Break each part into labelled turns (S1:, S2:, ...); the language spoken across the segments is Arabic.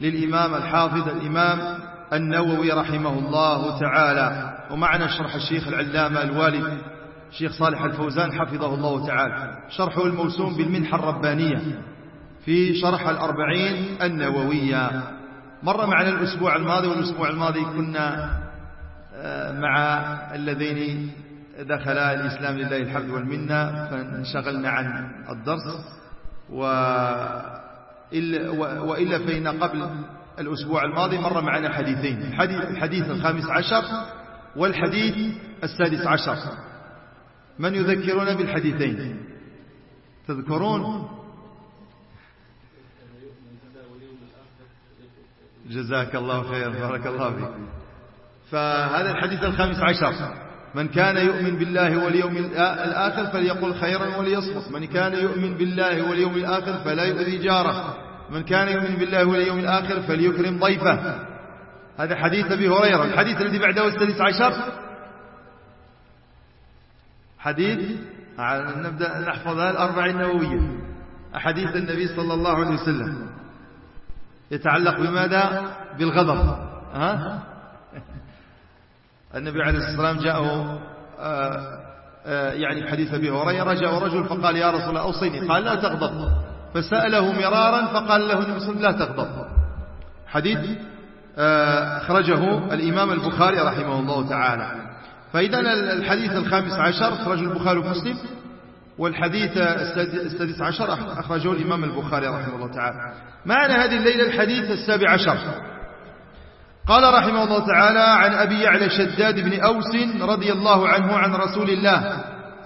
S1: للإمام الحافظ الإمام النووي رحمه الله تعالى. ومعنا شرح الشيخ العلامة الوالد شيخ صالح الفوزان حفظه الله تعالى. شرحه الموسوم بالمنحة الربانية في شرح الأربعين النووية. مر معنا الأسبوع الماضي والأسبوع الماضي كنا مع اللذين دخلا الإسلام لله الحمد والمنة فانشغلنا عن الدرس. وإلا فإن قبل الأسبوع الماضي مر معنا حديثين. الحديث الخامس عشر والحديث السادس عشر. من يذكرون بالحديثين؟ تذكرون؟ جزاك الله خير بارك الله فيك. فهذا الحديث الخامس عشر. من كان يؤمن بالله واليوم الآخر فليقل خيرا وليصمت. من كان يؤمن بالله واليوم الآخر فلا يؤذي جاره. من كان يؤمن بالله واليوم الآخر فليكرم ضيفه. هذا حديث أبي هريرة. الحديث الذي بعده السادس عشر. حديث نبدأ نحفظها الأربع النووية. أحاديث النبي صلى الله عليه وسلم. يتعلق بماذا؟ بالغضب. ها؟ النبي عليه الصلاة والسلام جاءه يعني حديث أبي هريرة جاء رجل فقال يا رسول الله أوصيني. قال لا تغضب. فسأله مرارا فقال له النبي صلى الله عليه وسلم لا تغضب. حديث أخرجه الإمام البخاري رحمه الله تعالى. فإذا الحديث الخامس عشر أخرجه البخاري ومسلم والحديث السادس عشر أخرجه الإمام البخاري رحمه الله تعالى. معنا هذه الليلة الحديث السابع عشر. قال رحمه الله تعالى عن أبي يعلى شداد بن أوس رضي الله عنه عن رسول الله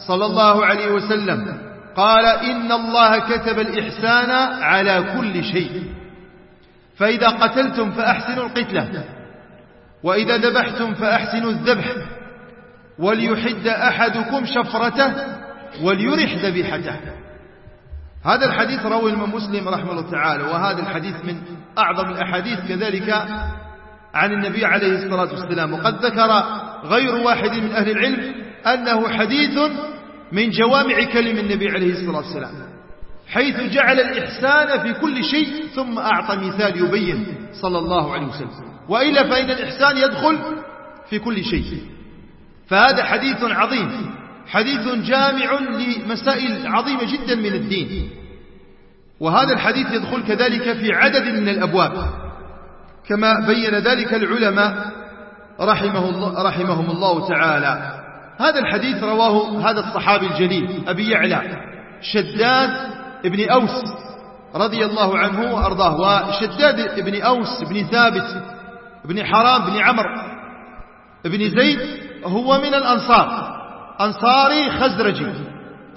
S1: صلى الله عليه وسلم قال إن الله كتب الإحسان على كل شيء. فإذا قتلتم فأحسنوا القتلة. وإذا ذبحتم فأحسنوا الذبح. وليحد أحدكم شفرته وليرح ذبيحته. هذا الحديث روى الإمام مسلم رحمه الله تعالى وهذا الحديث من أعظم الأحاديث كذلك عن النبي عليه الصلاة والسلام. وقد ذكر غير واحد من أهل العلم أنه حديث من جوامع كلم النبي عليه الصلاة والسلام حيث جعل الإحسان في كل شيء ثم أعطى مثال يبين صلى الله عليه وسلم. وإلا فإن الإحسان يدخل في كل شيء. فهذا حديث عظيم حديث جامع لمسائل عظيمة جدا من الدين. وهذا الحديث يدخل كذلك في عدد من الأبواب. كما بين ذلك العلماء رحمه الله رحمهم الله تعالى. هذا الحديث رواه هذا الصحابي الجليل أبي يعلى شداد ابن أوس رضي الله عنه وأرضاه وشداد ابن أوس بن ثابت بن حرام بن عمرو بن زيد هو من الأنصار أنصاري خزرجي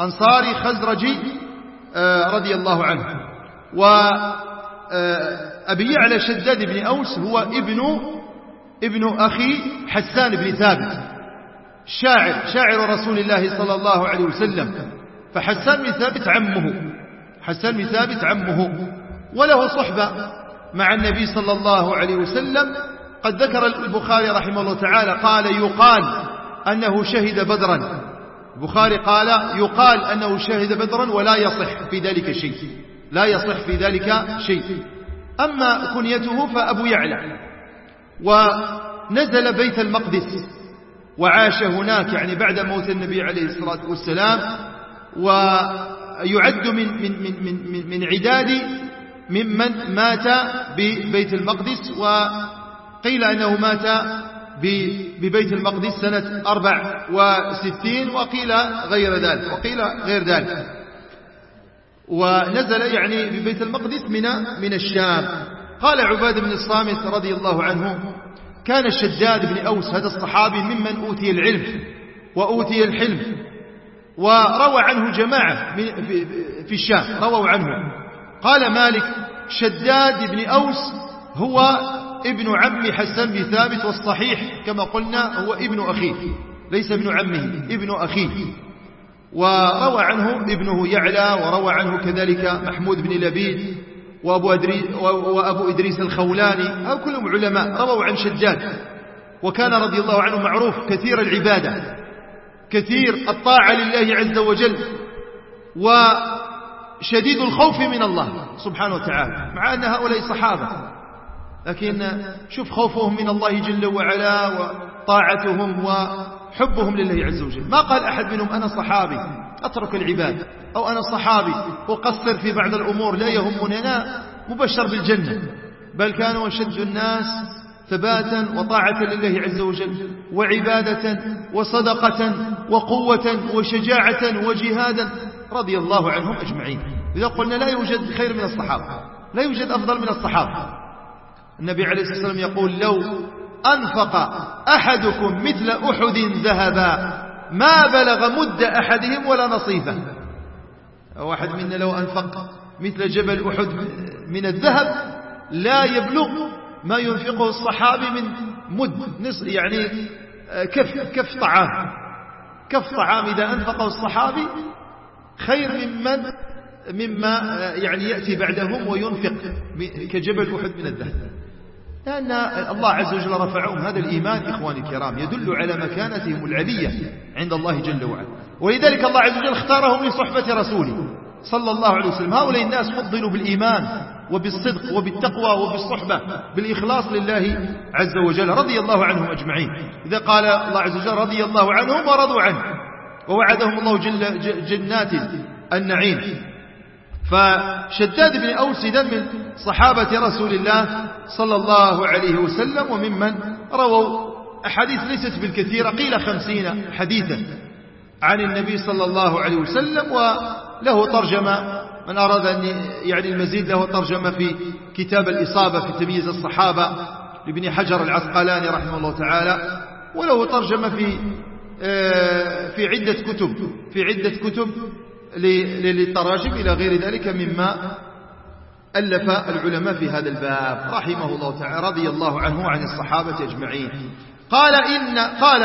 S1: أنصاري خزرجي رضي الله عنه وأبي يعلى شداد بن أوس هو ابن ابن أخي حسان بن ثابت. شاعر شاعر رسول الله صلى الله عليه وسلم. فحسان بن ثابت عمه حسان بن ثابت عمه. وله صحبة مع النبي صلى الله عليه وسلم. قد ذكر البخاري رحمه الله تعالى قال يقال أنه شهد بدرا. البخاري قال يقال أنه شهد بدرا ولا يصح في ذلك شيء. لا يصح في ذلك شيء. أما كنيته فأبو يعلى. ونزل بيت المقدس. وعاش هناك يعني بعد موت النبي عليه الصلاة والسلام ويعد من, من, من, من, من عداد ممن مات ببيت المقدس وقيل أنه مات ببيت المقدس سنة أربع وستين وقيل غير ذلك وقيل غير ذلك. ونزل يعني ببيت المقدس من من الشام. قال عباد بن الصامت رضي الله عنه كان الشداد بن أوس هذا الصحابي ممن أوتي العلم وأوتي الحلم وروى عنه جماعة في الشام رووا عنه. قال مالك شداد بن أوس هو ابن عم حسان بن ثابت والصحيح كما قلنا هو ابن أخيه ليس ابن عمه ابن أخيه. وروى عنه ابنه يعلى وروى عنه كذلك محمود بن لبيد وأبو, أدري وأبو إدريس الخولاني أو كلهم علماء رووا عن شداد. وكان رضي الله عنه معروف كثير العبادة كثير الطاعة لله عز وجل وشديد الخوف من الله سبحانه وتعالى مع أن هؤلاء صحابة. لكن شوف خوفهم من الله جل وعلا وطاعتهم وحبهم لله عز وجل. ما قال أحد منهم أنا صحابي. أترك العباد أو أنا صحابي أقصر في بعض الأمور لا يهمني أنا مبشر بالجنة. بل كانوا أشد الناس ثباتا وطاعة لله عز وجل وعبادة وصدقة وقوة وشجاعة وجهادا رضي الله عنهم أجمعين. إذا قلنا لا يوجد خير من الصحابة لا يوجد أفضل من الصحابة. النبي عليه الصلاة والسلام يقول لو أنفق أحدكم مثل أحد ذهبا ما بلغ مد أحدهم ولا نصيفه واحد منا لو أنفق مثل جبل أحد من الذهب لا يبلغ ما ينفقه الصحابي من مد نصف يعني كف كف طعام. كف طعام إذا أنفقه الصحابي خير ممن مما يعني يأتي بعدهم وينفق كجبل أحد من الذهب. لأن الله عز وجل رفعهم. هذا الإيمان إخواني الكرام يدل على مكانتهم العلية عند الله جل وعلا. ولذلك الله عز وجل اختارهم لصحبة رسوله صلى الله عليه وسلم. هؤلاء الناس فضلوا بالإيمان وبالصدق وبالتقوى وبالصحبة بالإخلاص لله عز وجل رضي الله عنهم أجمعين. إذا قال الله عز وجل رضي الله عنهم ورضوا عنه. ووعدهم الله جل جنات النعيم. فشداد بن أوس من صحابة رسول الله صلى الله عليه وسلم وممن رووا أحاديث ليست بالكثيرة قيل خمسين حديثا عن النبي صلى الله عليه وسلم وله ترجمة من أراد أن يعني المزيد له ترجمة في كتاب الإصابة في تمييز الصحابة لابن حجر العسقلاني رحمه الله تعالى وله ترجمة في آه، في عدة كتب في عدة كتب للتراجم إلى غير ذلك مما ألف العلماء في هذا الباب. رحمه الله تعالى رضي الله عنه وعن الصحابة أجمعين. قال إن قال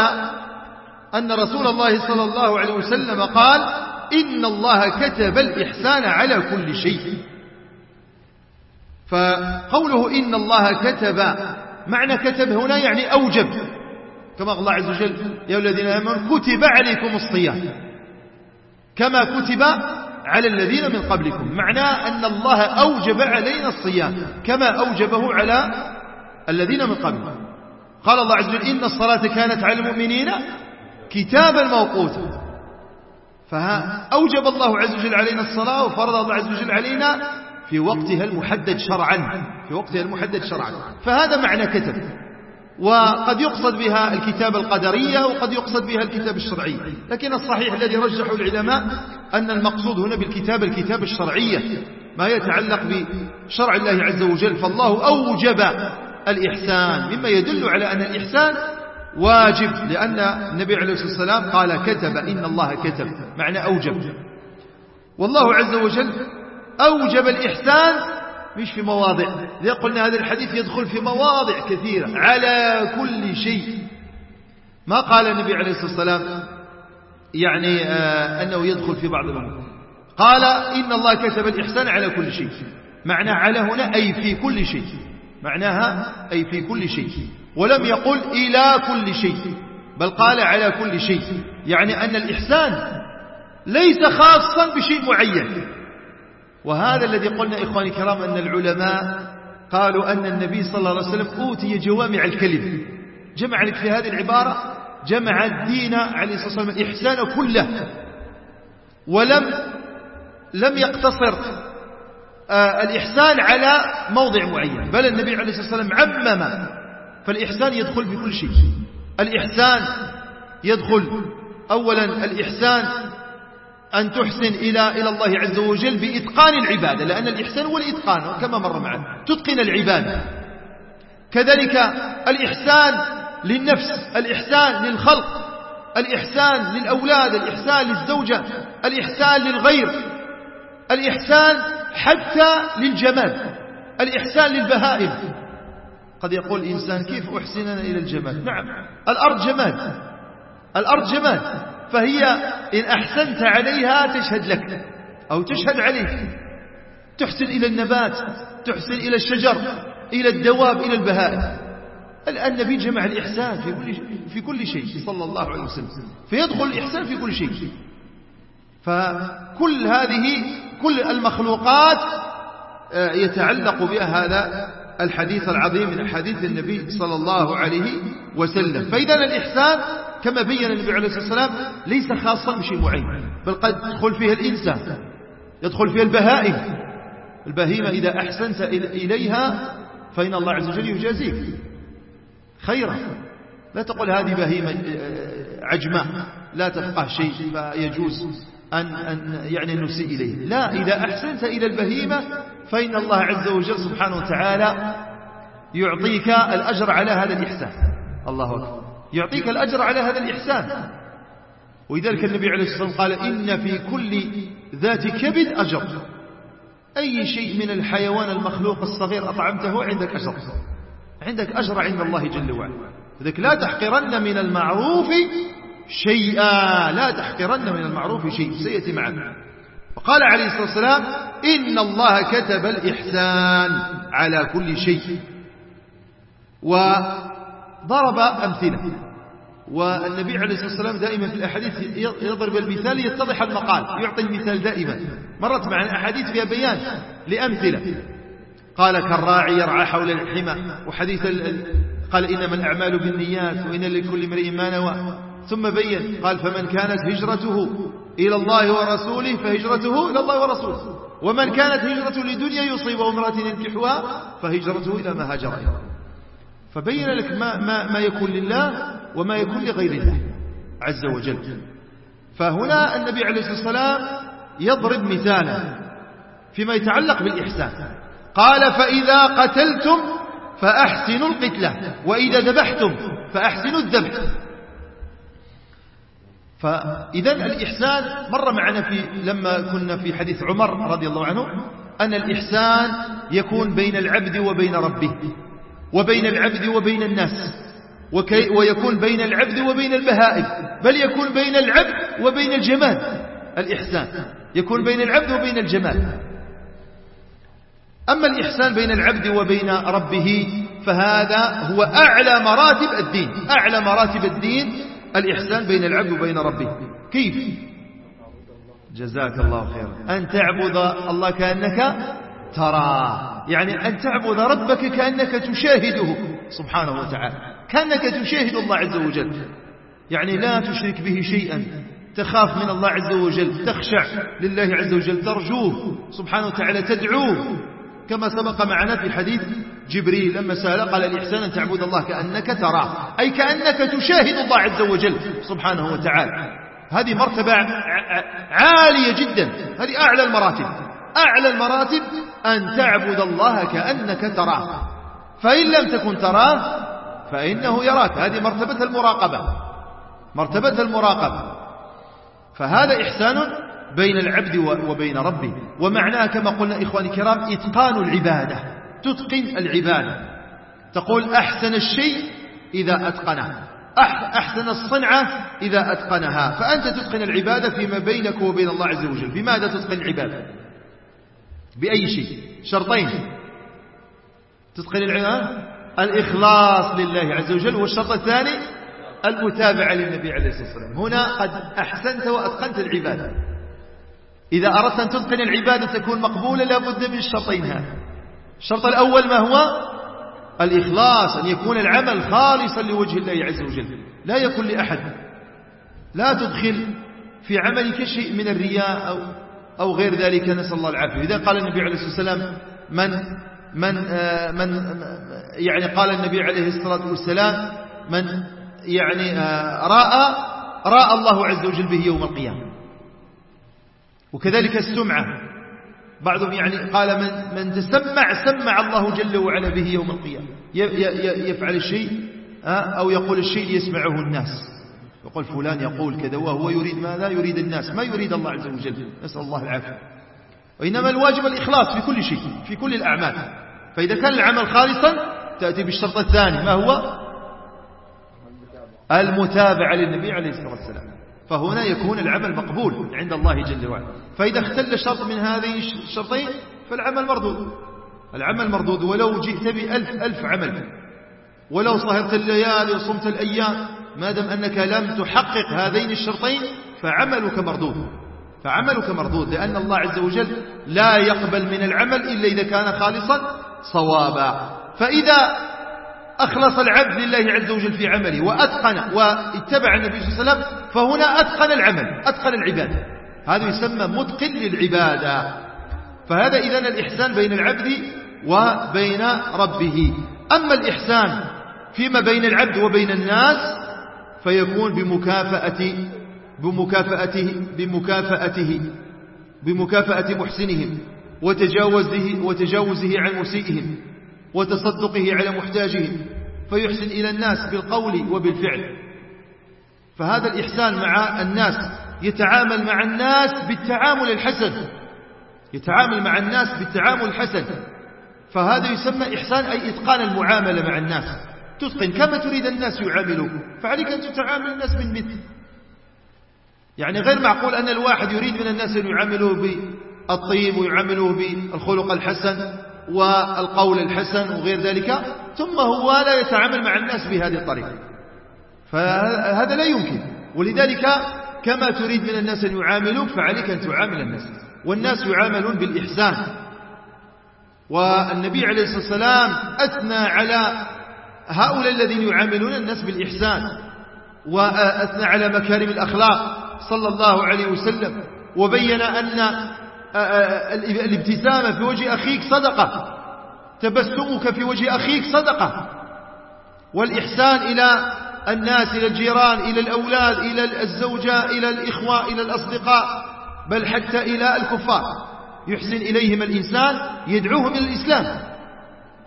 S1: أن رسول الله صلى الله عليه وسلم قال إن الله كتب الإحسان على كل شيء. فقوله إن الله كتب معنى كتب هنا يعني أوجب. كما قال الله عز وجل يا الذين آمنوا كتب عليكم الصيام. كما كتب على الذين من قبلكم. معناه أن الله أوجب علينا الصيام كما أوجبه على الذين من قبلكم قال الله عز وجل إن الصلاة كانت على المؤمنين كتابا موقوتا. فأوجب الله عز وجل علينا الصلاة وفرض الله عز وجل علينا في وقتها المحدد شرعا. في وقتها المحدد شرعا. فهذا معنى كتب. وقد يقصد بها الكتاب القدرية وقد يقصد بها الكتاب الشرعي. لكن الصحيح الذي رجحه العلماء أن المقصود هنا بالكتاب الكتاب الشرعية ما يتعلق بشرع الله عز وجل فالله أوجب الإحسان. مما يدل على أن الإحسان واجب لأن النبي عليه الصلاة والسلام قال كتب إن الله كتب. معنى أوجب. والله عز وجل أوجب الإحسان مش في مواضع. إذا قلنا هذا الحديث يدخل في مواضع كثيرة. على كل شيء. ما قال النبي عليه الصلاة والسلام؟ يعني آه أنه يدخل في بعض الأمور. قال إن الله كتب الإحسان على كل شيء. معنى على هنا أي في كل شيء. معناها أي في كل شيء. ولم يقل إلى كل شيء. بل قال على كل شيء. يعني أن الإحسان ليس خاصا بشيء معين. وهذا الذي قلنا إخواني الكرام أن العلماء قالوا أن النبي صلى الله عليه وسلم أوتي جوامع الكلم. جمع لك في هذه العبارة جمع الدين عليه الصلاة والسلام الإحسان كله. ولم لم يقتصر آه، الإحسان على موضع معين. بل النبي عليه الصلاة والسلام عمم. فالإحسان يدخل في كل شيء. الإحسان يدخل. أولا الإحسان أن تحسن إلى إلى الله عز وجل بإتقان العبادة لأن الإحسان هو الإتقان كما مر معنا. تتقن العبادة. كذلك الإحسان للنفس الإحسان للخلق الإحسان للأولاد الإحسان للزوجة الإحسان للغير الإحسان حتى للجمال الإحسان للبهائم. قد يقول الإنسان كيف أحسننا إلى الجمال؟ نعم. الأرض جمال. الأرض جمال. فهي إن أحسنت عليها تشهد لك أو تشهد عليك. تحسن إلى النبات تحسن إلى الشجر إلى الدواب إلى البهائم. النبي جمع الإحسان في كل في كل شيء صلى الله عليه وسلم. فيدخل الإحسان في كل شيء. فكل هذه كل المخلوقات آه، يتعلق بها هذا الحديث العظيم من حديث النبي صلى الله عليه وسلم. فإذا الإحسان كما بين النبي عليه الصلاة والسلام ليس خاصا بشيء معين بل قد يدخل فيها الإنسان يدخل فيها البهائم. البهيمة إذا أحسنت إليها فإن الله عز وجل يجازيك. خيرا. لا تقول هذه بهيمة آه، عجماء لا تفقه شيء فيجوز أن, أن يعني نسيء إليه. لا إذا أحسنت إلى البهيمة فإن الله عز وجل سبحانه وتعالى يعطيك الأجر على هذا الإحسان. الله أكبر. يعطيك الأجر على هذا الإحسان. ولذلك النبي عليه الصلاة والسلام قال إن في كل ذات كبد أجر. أي شيء من الحيوان المخلوق الصغير أطعمته عندك أجر. عندك أجر عند الله جل وعلا. لذلك لا تحقرن من المعروف شيئا. لا تحقرن من المعروف شيء. سيأتي معنا. وقال عليه الصلاة والسلام إن الله كتب الإحسان على كل شيء. وضرب أمثلة. والنبي عليه الصلاة والسلام دائما في الأحاديث يضرب المثال يتضح المقال يعطي المثال دائما. مرت معنا أحاديث فيها بيان لأمثلة. قال كالراعي يرعى حول الحمى وحديث قال إنما الأعمال بالنيات وإن لكل امرئ ما نوى. ثم بين قال فمن كانت هجرته إلى الله ورسوله فهجرته إلى الله ورسوله. ومن كانت هجرته لدنيا يصيبه امرأة ينكحها فهجرته إلى ما هاجر إليه فبين لك ما, ما, ما يكون لله وما يكون لغير الله عز وجل. فهنا النبي عليه الصلاة والسلام يضرب مثالا فيما يتعلق بالإحسان. قال فإذا قتلتم فأحسنوا القتلة وإذا ذبحتم فأحسنوا الذبح. فإذا الإحسان مر معنا في لما كنا في حديث عمر رضي الله عنه أن الإحسان يكون بين العبد وبين ربه. وبين العبد وبين الناس. وكي ويكون بين العبد وبين البهائم بل يكون بين العبد وبين الجمال. الإحسان. يكون بين العبد وبين الجمال. أما الإحسان بين العبد وبين ربه فهذا هو أعلى مراتب الدين. أعلى مراتب الدين الإحسان بين العبد وبين ربه. كيف؟ جزاك الله خيرا. أن تعبد الله كأنك تراه. يعني أن تعبد ربك كأنك تشاهده سبحانه وتعالى. كأنك تشاهد الله عز وجل. يعني لا تشرك به شيئا. تخاف من الله عز وجل. تخشع لله عز وجل. ترجوه سبحانه وتعالى. تدعوه. كما سبق معنا في حديث جبريل لما سأل قال الإحسان أن تعبد الله كأنك تراه. أي كأنك تشاهد الله عز وجل سبحانه وتعالى. هذه مرتبة عالية جدا. هذه أعلى المراتب. أعلى المراتب أن تعبد الله كأنك تراه. فإن لم تكن تراه فإنه يراك. هذه مرتبة المراقبة. مرتبة المراقبة. فهذا إحسان بين العبد وبين ربه. ومعناه كما قلنا إخواني الكرام إتقان العبادة. تتقن العبادة. تقول أحسن الشيء إذا أتقنه. أحسن الصنعة إذا أتقنها. فأنت تتقن العبادة فيما بينك وبين الله عز وجل. بماذا تتقن العبادة؟ بأي شيء شرطين. تتقن العبادة الإخلاص لله عز وجل والشرط الثاني المتابعة للنبي عليه الصلاة والسلام. هنا قد أحسنت وأتقنت العبادة. إذا أردت أن تتقن العبادة تكون مقبولة لابد من الشرطين هذا. الشرط الأول ما هو؟ الإخلاص أن يكون العمل خالصا لوجه الله عز وجل. لا يكون لأحد. لا تدخل في عملك شيء من الرياء أو, أو غير ذلك نسأل الله العافية. إذا قال النبي عليه الصلاة والسلام من من آه، من يعني قال النبي عليه الصلاة والسلام من يعني آه، رأى رأى الله عز وجل به يوم القيامة. وكذلك السمعة. بعضهم يعني قال من, من تسمع سمع الله جل وعلا به يوم القيامة. يفعل الشيء أو يقول الشيء ليسمعه الناس. يقول فلان يقول كذا وهو يريد ما لا يريد الناس. ما يريد الله عز وجل. نسأل الله العافية. وإنما الواجب الإخلاص في كل شيء في كل الأعمال. فإذا كان العمل خالصا تأتي بالشرط الثاني. ما هو؟ المتابعة للنبي عليه الصلاة والسلام. فهنا يكون العمل مقبول عند الله جل وعلا. فإذا اختل شرط من هذين الشرطين فالعمل مردود العمل مردود ولو جئت بألف ألف عمل. ولو صهرت الليالي وصمت الأيام ما دام أنك لم تحقق هذين الشرطين فعملك مردود. فعملك مردود لأن الله عز وجل لا يقبل من العمل إلا إذا كان خالصا صوابا. فإذا أخلص العبد لله عز وجل في عمله وأتقن واتبع النبي صلى الله عليه وسلم فهنا أتقن العمل أتقن العبادة. هذا يسمى متقن للعبادة. فهذا إذن الإحسان بين العبد وبين ربه. أما الإحسان فيما بين العبد وبين الناس فيكون بمكافأة بمكافأته بمكافأته بمكافأة محسنهم وتجاوزه, وتجاوزه عن مسيئهم وتصدقه على محتاجهم فيحسن إلى الناس بالقول وبالفعل. فهذا الإحسان مع الناس يتعامل مع الناس بالتعامل الحسن يتعامل مع الناس بالتعامل الحسن. فهذا يسمى إحسان أي إتقان المعاملة مع الناس. تتقن كما تريد الناس يعاملوك فعليك أن تتعامل الناس من مثل. يعني غير معقول أن الواحد يريد من الناس أن يعاملوه بالطيب ويعاملوه بالخلق الحسن والقول الحسن وغير ذلك ثم هو لا يتعامل مع الناس بهذه الطريقة. فهذا لا يمكن. ولذلك كما تريد من الناس أن يعاملوك فعليك أن تعامل الناس. والناس يعاملون بالإحسان. والنبي عليه الصلاة والسلام أثنى على هؤلاء الذين يعاملون الناس بالإحسان وأثنى على مكارم الأخلاق صلى الله عليه وسلم وبين أن الابتسامة في وجه أخيك صدقة تبسمك في وجه أخيك صدقة. والإحسان إلى الناس إلى الجيران إلى الأولاد إلى الزوجة إلى الإخوة إلى الأصدقاء بل حتى إلى الكفار. يحسن إليهم الإنسان يدعوهم إلى الإسلام.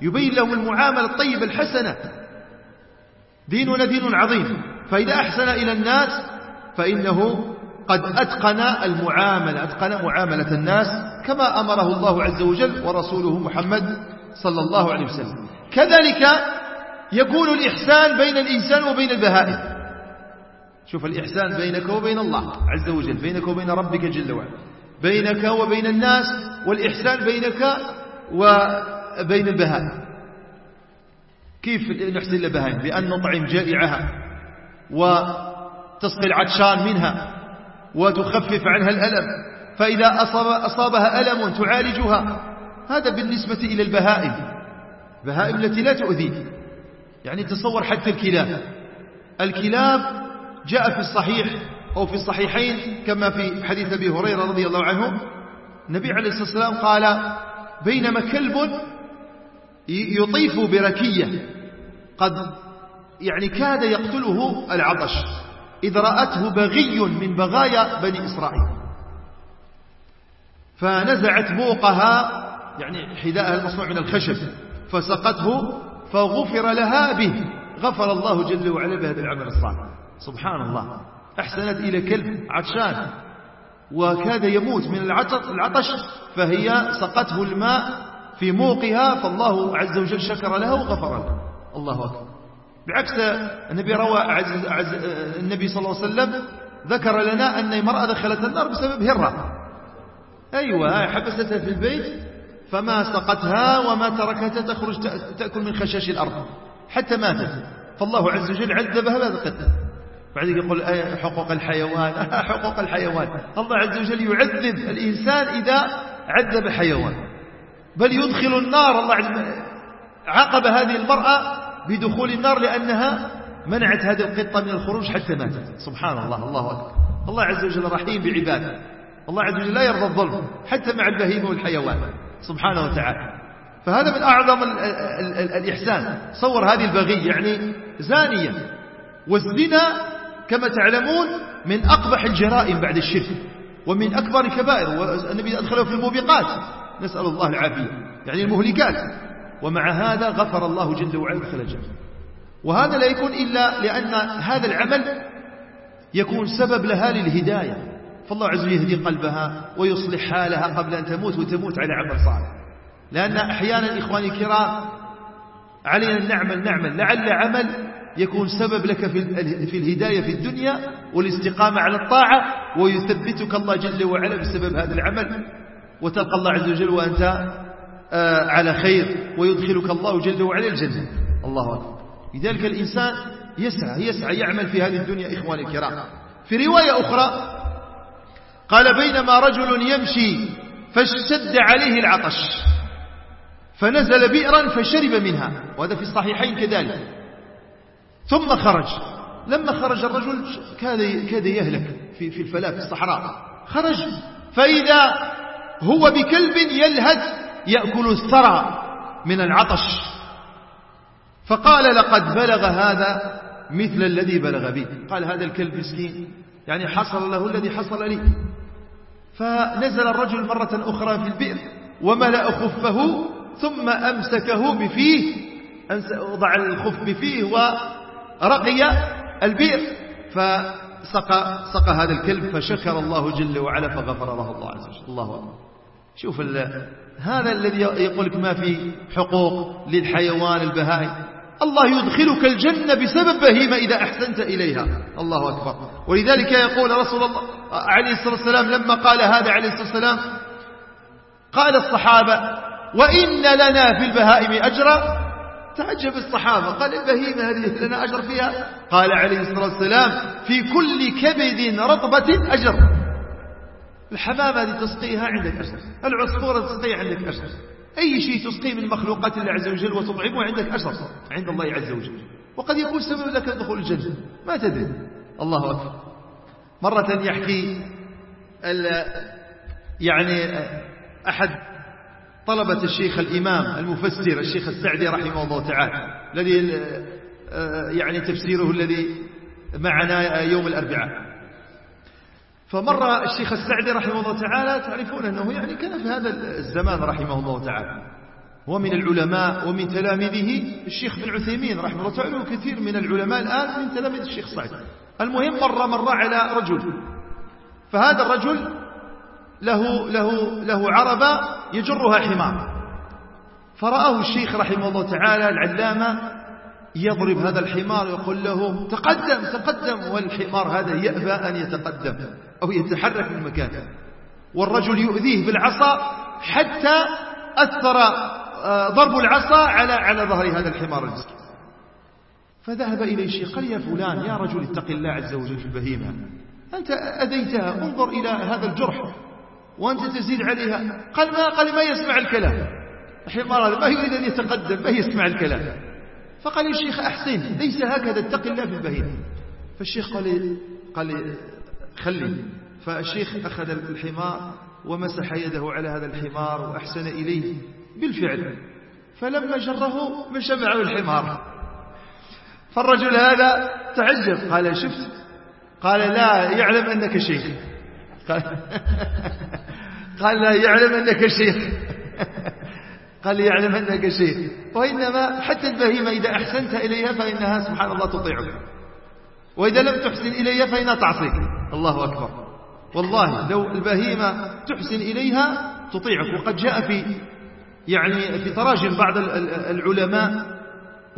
S1: يبين لهم المعاملة الطيبة الحسنة. ديننا دين عظيم. فإذا أحسن إلى الناس فإنه قد أتقن المعاملة أتقن معاملة الناس كما أمره الله عز وجل ورسوله محمد صلى الله عليه وسلم. كذلك يكون الإحسان بين الإنسان وبين البهائم. شوف الإحسان بينك وبين الله عز وجل بينك وبين ربك جل وعلا. بينك وبين الناس والإحسان بينك وبين البهائم كيف نحسن البهائم بأن نطعم جائعها وتسقي العطشان منها وتخفف عنها الألم. فإذا أصاب أصابها ألم تعالجها. هذا بالنسبة إلى البهائم. البهائم التي لا تؤذي. يعني تصور حتى الكلاب. الكلاب جاء في الصحيح أو في الصحيحين كما في حديث أبي هريرة رضي الله عنه. النبي عليه الصلاة والسلام قال بينما كلب يطيف بركية. قد يعني كاد يقتله العطش. إذ رأته بغي من بغايا بني إسرائيل. فنزعت بوقها يعني حذاءها المصنوع من الخشب فسقته فغفر لها به. غفر الله جل وعلا بهذا العمل الصالح. سبحان الله. أحسنت إلى كلب عطشان. وكاد يموت من العطش فهي سقته الماء في موقها فالله عز وجل شكر له وغفر له الله أكبر. بعكس النبي روى عز عز النبي صلى الله عليه وسلم ذكر لنا أن امرأة دخلت النار بسبب هرة. أيوة حبستها في البيت فما سقتها وما تركتها تخرج تأكل من خشاش الأرض. حتى ماتت. فالله عز وجل عذبها بهذا القتل. بعدين يقول حقوق الحيوان؟ حقوق الحيوان. الله عز وجل يعذب الإنسان إذا عذب حيوان. بل يدخل النار الله عز وجل عاقب هذه المرأة بدخول النار لأنها منعت هذه القطة من الخروج حتى ماتت. سبحان الله الله أكبر. الله عز وجل رحيم بعباده. الله عز وجل لا يرضى الظلم حتى مع البهيمة والحيوان. سبحانه وتعالى. فهذا من أعظم ال ال ال الإحسان. صور هذه البغي يعني زانية. والزنا كما تعلمون من أقبح الجرائم بعد الشرك ومن أكبر الكبائر والنبي أدخله في الموبقات. نسأل الله العافية. يعني المهلكات. ومع هذا غفر الله جل وعلا. دخل الجنة وهذا لا يكون إلا لأن هذا العمل يكون سبب لها للهداية. فالله عز وجل يهدي قلبها ويصلح حالها قبل أن تموت وتموت على عمل صالح. لأن أحيانا إخواني الكرام علينا أن نعمل نعمل. لعل عمل يكون سبب لك في الهداية في الدنيا والاستقامة على الطاعة ويثبتك الله جل وعلا بسبب هذا العمل. وتلقى الله عز وجل وأنت آه، على خير ويدخلك الله جل وعلا الجنة. الله أكبر. لذلك الإنسان يسعى يسعى يعمل في هذه الدنيا إخواني الكرام. في رواية أخرى قال بينما رجل يمشي فاشتد عليه العطش فنزل بئرا فشرب منها. وهذا في الصحيحين كذلك. ثم خرج. لما خرج الرجل كاد يهلك في الفلاة في الصحراء. خرج. فإذا هو بكلب يلهث يأكل الثرى من العطش. فقال لقد بلغ هذا مثل الذي بلغ بي. قال هذا الكلب مسكين يعني حصل له الذي حصل لي. فنزل الرجل مرة أخرى في البئر وملأ خفه ثم أمسكه بفيه وضع الخف بفيه ورقي البئر. فسقى سقى هذا الكلب فشكر الله جل وعلا فغفر له الله عز وجل. الله أكبر. شوف هذا الذي يقول لك ما في حقوق للحيوان البهائم. الله يدخلك الجنة بسبب بهيمة إذا أحسنت إليها. الله أكبر. ولذلك يقول رسول الله عليه الصلاة والسلام لما قال هذا عليه الصلاة والسلام قال الصحابة وإن لنا في البهائم أجرا تعجب الصحابة. قال البهيمة هذه لنا أجر فيها؟ قال عليه الصلاة والسلام في كل كبد رطبة أجر. الحمامة هذه تسقيها عندك أجر. العصفورة تسقيها عندك أجر. أي شيء تسقيه من مخلوقات الله عز وجل وتطعمه عندك أجر. عند الله عز وجل. وقد يكون سبب لك دخول الجنة. ما تدري. الله أكبر. مرة يحكي يعني أحد طلبة الشيخ الإمام المفسر الشيخ السعدي رحمه الله تعالى الذي يعني تفسيره الذي معنا يوم الأربعاء. فمر الشيخ السعدي رحمه الله تعالى تعرفون أنه يعني كان في هذا الزمان رحمه الله تعالى. ومن العلماء ومن تلاميذه الشيخ بن عثيمين رحمه الله تعالى وكثير من العلماء الآن من تلاميذ الشيخ سعد المهم مر مر على رجل فهذا الرجل له, له, له عربة يجرها حمار. فرآه الشيخ رحمه الله تعالى العلامة يضرب هذا الحمار يقول له تقدم تقدم. والحمار هذا يأبى أن يتقدم أو يتحرك من مكانه والرجل يؤذيه بالعصا حتى أثر آه، ضرب العصا على على ظهر هذا الحمار المسكين. فذهب إليه الشيخ قال يا فلان يا رجل اتق الله عز وجل في البهيمة أنت أذيتها انظر إلى هذا الجرح. وأنت تزيد عليها. قال ما قال ما يسمع الكلام. الحمار ما يريد أن يتقدم؟ ما يسمع الكلام. فقال يا شيخ أحسن. ليس هكذا. اتق الله في البهيمة فالشيخ قال قال خلي. فالشيخ أخذ الحمار ومسح يده على هذا الحمار وأحسن إليه بالفعل. فلما جره مشى معه الحمار. فالرجل هذا تعجب. قال شفت؟ قال لا يعلم أنك شيخ. قال, قال لا يعلم أنك شيخ. قال يعلم أنك شيخ. وإنما حتى البهيمة إذا أحسنت إليها فإنها سبحان الله تطيعك. وإذا لم تحسن إليها فإنها تعصيك. الله أكبر. والله لو البهيمة تحسن إليها تطيعك. وقد جاء في يعني في تراجم بعض العلماء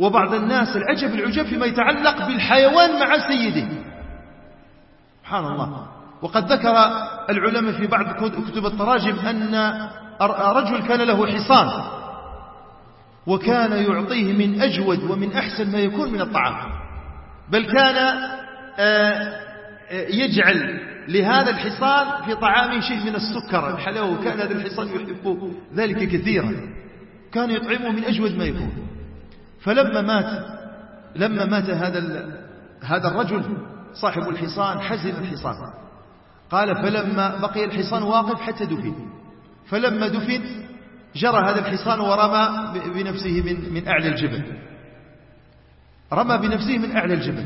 S1: وبعض الناس العجب العجب فيما يتعلق بالحيوان مع سيده. سبحان الله. وقد ذكر العلماء في بعض كتب التراجم أن رجل كان له حصان وكان يعطيه من أجود ومن أحسن ما يكون من الطعام بل كان آه، آه، يجعل لهذا الحصان في طعامه شيء من السكر الحلاوة وكان هذا الحصان يحب ذلك كثيرا كان يطعمه من أجود ما يكون. فلما مات لما مات هذا هذا الرجل صاحب الحصان حزن الحصان. قال فلما بقي الحصان واقف حتى دفن. فلما دفن جرى هذا الحصان ورمى بنفسه من من أعلى الجبل. رمى بنفسه من أعلى الجبل.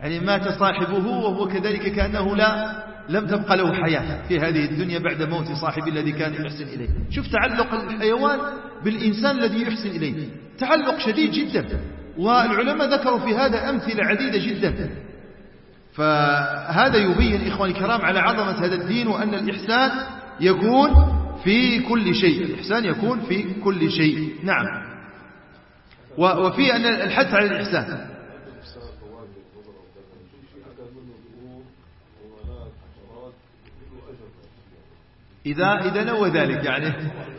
S1: يعني مات صاحبه وهو كذلك كأنه لا لم تبقى له حياة في هذه الدنيا بعد موت صاحبه الذي كان يحسن إليه. شوف تعلق الحيوان بالإنسان الذي يحسن إليه. تعلق شديد جدا. والعلماء ذكروا في هذا أمثلة عديدة جدا. فهذا يبين إخواني الكرام على عظمة هذا الدين وأن الإحسان يكون في كل شيء. الإحسان يكون في كل شيء. نعم. وفي أن الحث على الإحسان. إذا إذا نوى ذلك يعني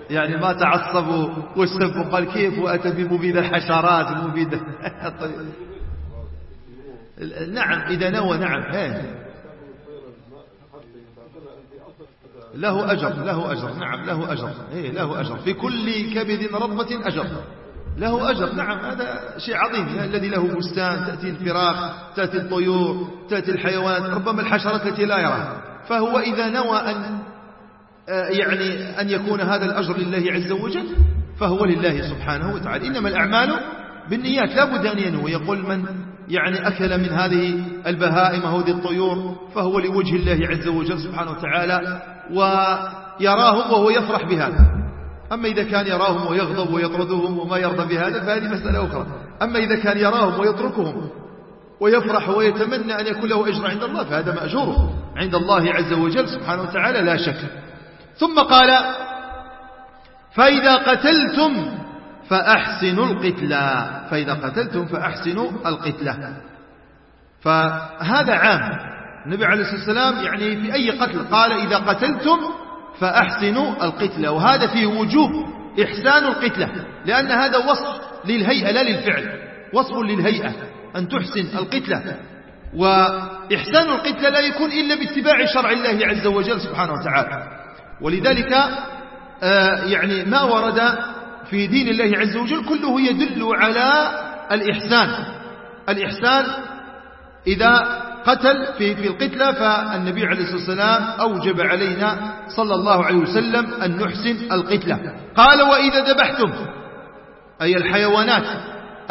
S1: يعني ما تعصبوا واستبوا قال كيف وأتى بمبيد الحشرات مبيد نعم إذا نوى نعم هي. له أجر له أجر نعم له أجر. إيه له أجر. في كل كبد رطبة أجر. له أجر نعم هذا شيء عظيم. الذي له بستان تأتي الفراخ تأتي الطيور تأتي الحيوان ربما الحشرات التي لا يراها فهو إذا نوى أن آه، يعني أن يكون هذا الأجر لله عز وجل فهو لله سبحانه وتعالى. إنما الأعمال بالنيات لا بد أن ينوي. يقول من يعني أكل من هذه البهائم هذه الطيور فهو لوجه الله عز وجل سبحانه وتعالى ويراهم وهو يفرح بهذا. أما إذا كان يراهم ويغضب ويطردهم وما يرضى بهذا فهذه مسألة أخرى. أما إذا كان يراهم ويتركهم ويفرح ويتمنى أن يكون له أجر عند الله فهذا مأجور. عند الله عز وجل سبحانه وتعالى لا شك. ثم قال فإذا قتلتم فأحسنوا القتلى فإذا قتلتم فأحسنوا القتلى فهذا عام. النبي عليه الصلاة والسلام يعني في أي قتل قال إذا قتلتم فأحسنوا القتلى وهذا فيه وجوب إحسان القتلى لأن هذا وصف للهيئة لا للفعل. وصف للهيئة أن تحسن القتلى وإحسان القتلى لا يكون إلا باتباع شرع الله عز وجل سبحانه وتعالى. ولذلك آه، يعني ما ورد في دين الله عز وجل كله يدل على الإحسان. الإحسان إذا قتل في في القتلى فالنبي عليه الصلاة والسلام أوجب علينا صلى الله عليه وسلم أن نحسن القتلى. قال وإذا ذبحتم أي الحيوانات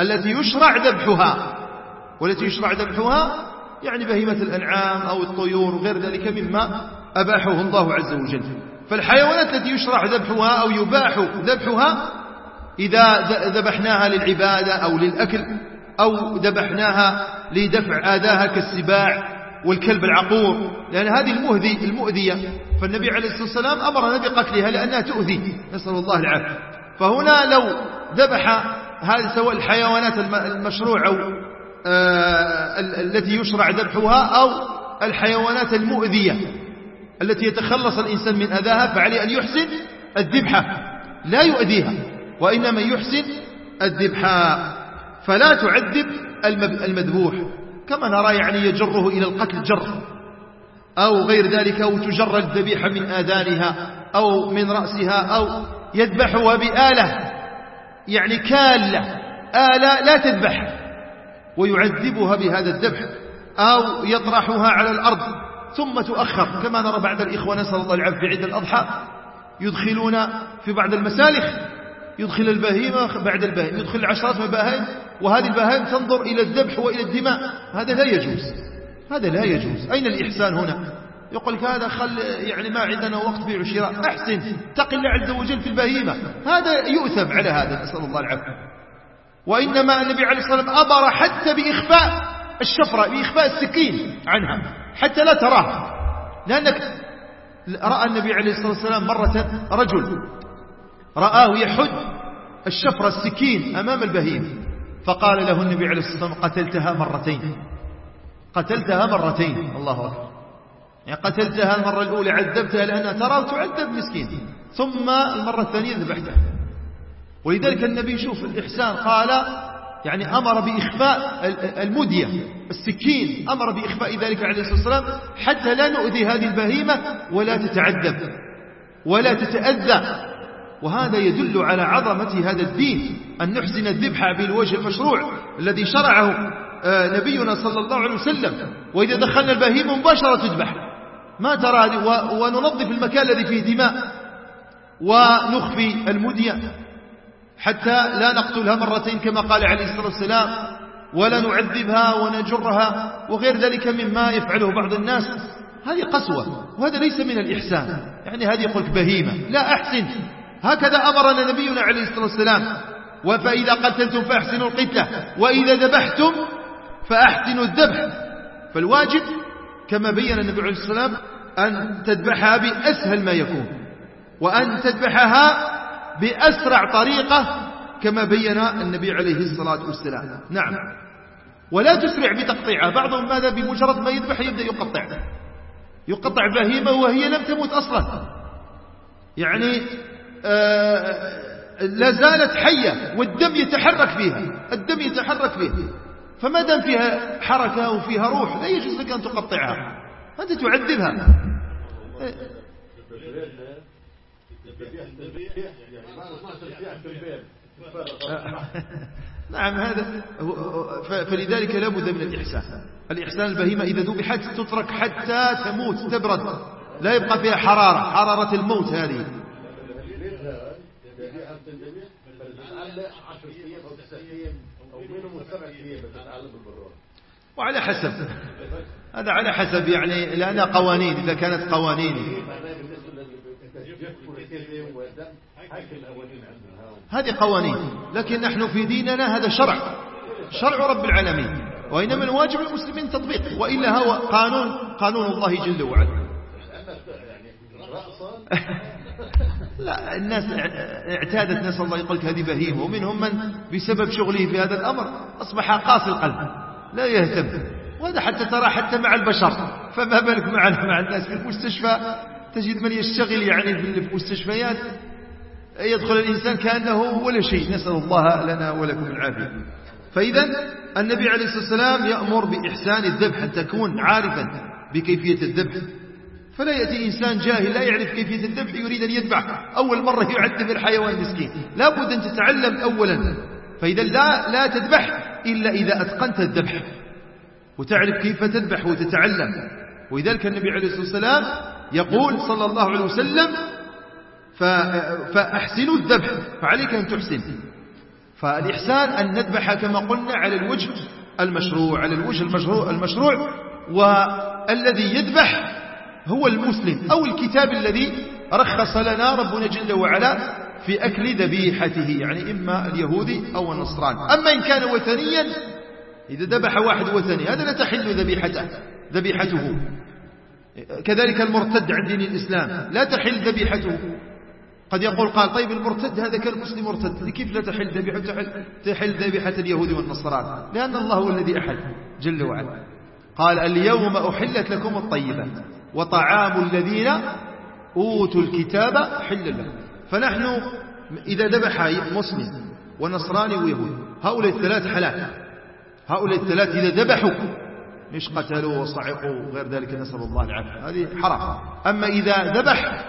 S1: التي يشرع ذبحها والتي يشرع ذبحها يعني بهيمة الأنعام أو الطيور وغير ذلك مما أباحه الله عز وجل. فالحيوانات التي يشرع ذبحها أو يباح ذبحها إذا ذبحناها للعبادة أو للأكل أو ذبحناها لدفع آذاها كالسباع والكلب العقور. لأن هذه المؤذي المؤذية فالنبي عليه الصلاة والسلام أمرنا بقتلها لأنها تؤذي. نسأل الله العافية. فهنا لو ذبح هذه سواء الحيوانات المشروع أو آه التي يشرع ذبحها أو الحيوانات المؤذية التي يتخلص الإنسان من أذاها فعليه أن يحسن الذبحة. لا يؤذيها. وإنما يحسن الذبحة فلا تعذب المذبوح كما نرى يعني يجره إلى القتل جر أو غير ذلك أو تجر الذبيحة من آذانها أو من رأسها أو يذبحها بآلة يعني كالة آلة لا تذبح ويعذبها بهذا الذبح أو يطرحها على الأرض ثم تؤخر. كما نرى بعد الإخوة نسأل الله العافية في عيد الأضحى يدخلون في بعض المسالخ يدخل البهيمة بعد البهيمة يدخل العشرات من البهائم وهذه البهائم تنظر إلى الذبح وإلى الدماء. هذا لا يجوز هذا لا يجوز. أين الإحسان هنا؟ يقول لك هذا خل يعني ما عندنا وقت بيع وشراء. أحسن تق الله عز وجل في البهيمة. هذا يؤثم على هذا نسأل الله العافية. وإنما النبي عليه الصلاة والسلام أمر حتى بإخفاء الشفرة بإخفاء السكين عنها حتى لا تراه. لأنك رأى النبي عليه الصلاة والسلام مرة رجل رآه يحد الشفرة السكين أمام البهيم. فقال له النبي عليه الصلاة والسلام قتلتها مرتين. قتلتها مرتين. الله أكبر. يعني قتلتها المرة الأولى عذبتها لأنها ترى وتعذب مسكين. ثم المرة الثانية ذبحتها ولذلك النبي شوف الإحسان قال يعني أمر بإخفاء المدية السكين. أمر بإخفاء ذلك عليه الصلاة والسلام. حتى لا نؤذي هذه البهيمة ولا تتعذب ولا تتأذى. وهذا يدل على عظمة هذا الدين أن نحسن الذبح بالوجه المشروع الذي شرعه آه، نبينا صلى الله عليه وسلم. وإذا دخلنا البهيمة مباشرة تذبح. ما ترى وننظف المكان الذي فيه دماء ونخفي المدية حتى لا نقتلها مرتين كما قال عليه الصلاة والسلام ولا نعذبها ونجرها وغير ذلك مما يفعله بعض الناس. هذه قسوة وهذا ليس من الإحسان. يعني هذه يقولك بهيمة. لا أحسن. هكذا أمرنا نبينا عليه الصلاة والسلام. فإذا قتلتم فأحسنوا القتلة وإذا ذبحتم فأحسنوا الذبح. فالواجب كما بين النبي عليه الصلاة والسلام أن تذبحها بأسهل ما يكون وأن تذبحها بأسرع طريقة كما بين النبي عليه الصلاة والسلام. نعم. ولا تسرع بتقطيعها. بعضهم ماذا؟ بمجرد ما يذبح يبدأ يقطع. يقطع بهيمة وهي لم تموت أصلا. يعني لا زالت حية والدم يتحرك فيها الدم يتحرك فيها. فما دام فيها حركة وفيها روح لا يجوز لك أن تقطعها. أنت تعذبها. نعم هذا فلذلك لا بد من الإحسان. الإحسان البهيمة إذا ذبحت تترك حتى تموت تبرد. لا يبقى فيها حرارة حرارة الموت هذه. وعلى حسب. هذا على حسب يعني لأنها قوانين إذا كانت قوانين. هذه قوانين. لكن نحن في ديننا هذا شرع. شرع رب العالمين. وإنما الواجب المسلمين تطبيق. وإلا هو قانون قانون الله جل وعلا. لا الناس اعتادت نسأل الله يقول هذه بهيمة. ومنهم من بسبب شغله في هذا الأمر أصبح قاسي القلب لا يهتم. وهذا حتى ترى حتى مع البشر. فما بالك مع مع الناس في المستشفى؟ تجد من يشتغل يعني في المستشفيات يدخل الإنسان كأنه ولا شيء. نسأل الله لنا ولكم العافية. فإذا النبي عليه الصلاة والسلام يأمر بإحسان الذبح أن تكون عارفا بكيفية الذبح. فلا يأتي إنسان جاهل لا يعرف كيفية الذبح يريد أن يذبح. أول مرة يعذب الحيوان المسكين. لا بد أن تتعلم أولا. فإذا لا, لا تذبح إلا إذا أتقنت الذبح. وتعرف كيف تذبح وتتعلم. ولذلك النبي عليه الصلاة والسلام يقول صلى الله عليه وسلم فأحسنوا الذبح. فعليك أن تحسن. فالإحسان أن نذبح كما قلنا على الوجه المشروع على الوجه المشروع, المشروع والذي يذبح هو المسلم أو الكتاب الذي رخص لنا ربنا جل وعلا في أكل ذبيحته يعني إما اليهودي أو النصراني. أما إن كان وثنيا إذا ذبح واحد وثني هذا لا تحل ذبيحته ذبيحته. كذلك المرتد عن دين الإسلام لا تحل ذبيحته. قد يقول قال طيب المرتد هذا كان مسلم مرتد كيف لا تحل ذبيحة تحل ذبيحة اليهود والنصارى لأن الله هو الذي أحل جل وعلا. قال اليوم أحلت لكم الطيبات. وطعام الذين أوتوا الكتاب حل لهم. فنحن إذا ذبح مسلم ونصراني ويهود هؤلاء الثلاث حلال. هؤلاء الثلاث إذا ذبحوا مش قتلوا وصعقوا وغير ذلك نسأل الله العافية. هذه حرام. أما إذا ذبح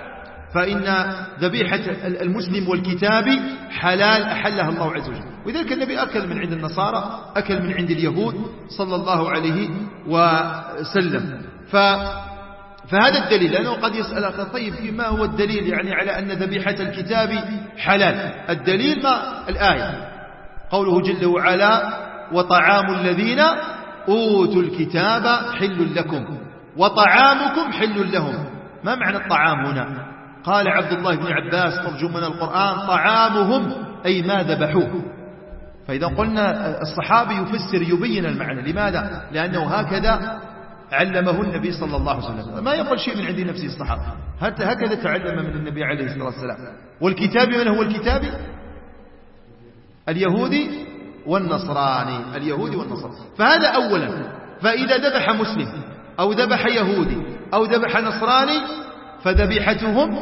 S1: فإن ذبيحة المسلم والكتاب حلال أحلها الله عز وجل. ولذلك النبي أكل من عند النصارى أكل من عند اليهود صلى الله عليه وسلم. ف فهذا الدليل لأنه قد يسأل طيب ما هو الدليل يعني على أن ذبيحة الكتاب حلال. الدليل ما؟ الآية. قوله جل وعلا وطعام الذين أوتوا الكتاب حل لكم وطعامكم حل لهم. ما معنى الطعام هنا؟ قال عبد الله بن عباس ترجمنا القرآن طعامهم أي ما ذبحوه. فإذا قلنا الصحابي يفسر يبين المعنى. لماذا؟ لأنه هكذا علمه النبي صلى الله عليه وسلم. ما يقول شيء من عند نفسه الصحابة حتى هكذا تعلم من النبي عليه الصلاة والسلام. والكتاب من هو الكتاب؟ اليهودي والنصراني. اليهودي والنصراني. فهذا أولا. فإذا ذبح مسلم أو ذبح يهودي أو ذبح نصراني فذبيحتهم